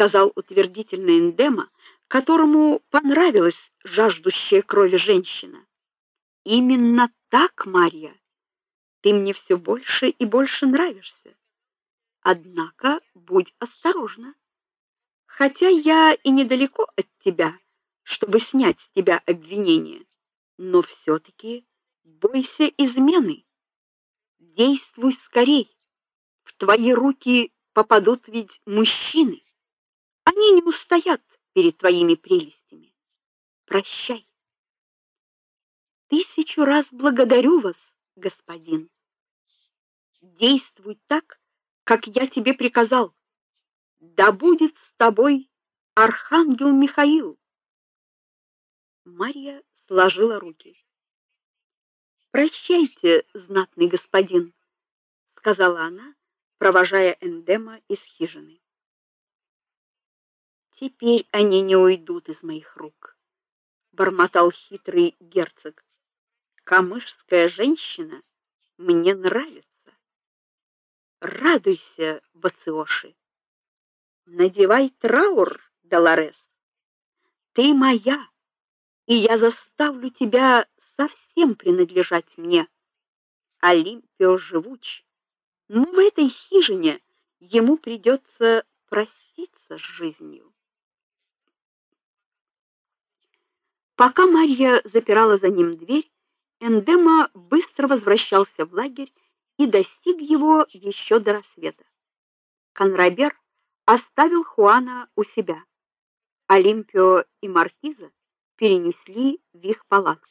сказал утвердительно Эндема, которому понравилась жаждущая крови женщина. Именно так, Марья. Ты мне все больше и больше нравишься. Однако будь осторожна. Хотя я и недалеко от тебя, чтобы снять с тебя обвинение, но все таки бойся измены. Действуй скорей. В твои руки попадут ведь мужчины. Они не устоят перед твоими прелестями. Прощай. Тысячу раз благодарю вас, господин. Действуй так, как я тебе приказал. Да будет с тобой архангел Михаил. Марья сложила руки. Прощайте, знатный господин, сказала она, провожая Эндема из хижины. Теперь они не уйдут из моих рук, бормотал хитрый герцог. Камышская женщина мне нравится. Радуйся, Бациоши. Надевай траур, Долорес. Ты моя, и я заставлю тебя совсем принадлежать мне. Олимпио живуч, но в этой хижине ему придется проститься с жизнью. Пока Марья запирала за ним дверь, Эндема быстро возвращался в лагерь и достиг его еще до рассвета. Конрабер оставил Хуана у себя. Олимпио и маркиза перенесли в их палатку.